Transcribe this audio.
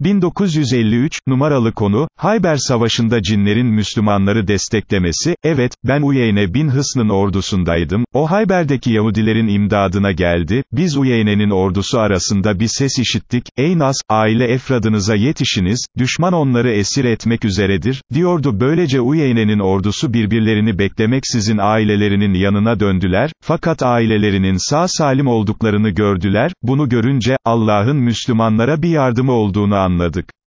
1953, numaralı konu, Hayber Savaşı'nda cinlerin Müslümanları desteklemesi, evet, ben Uyeyne bin Hısn'ın ordusundaydım, o Hayber'deki Yahudilerin imdadına geldi, biz Uyeyne'nin ordusu arasında bir ses işittik, ey Nas, aile efradınıza yetişiniz, düşman onları esir etmek üzeredir, diyordu böylece Uyeyne'nin ordusu birbirlerini beklemeksizin ailelerinin yanına döndüler, fakat ailelerinin sağ salim olduklarını gördüler, bunu görünce, Allah'ın Müslümanlara bir yardımı olduğunu anladık.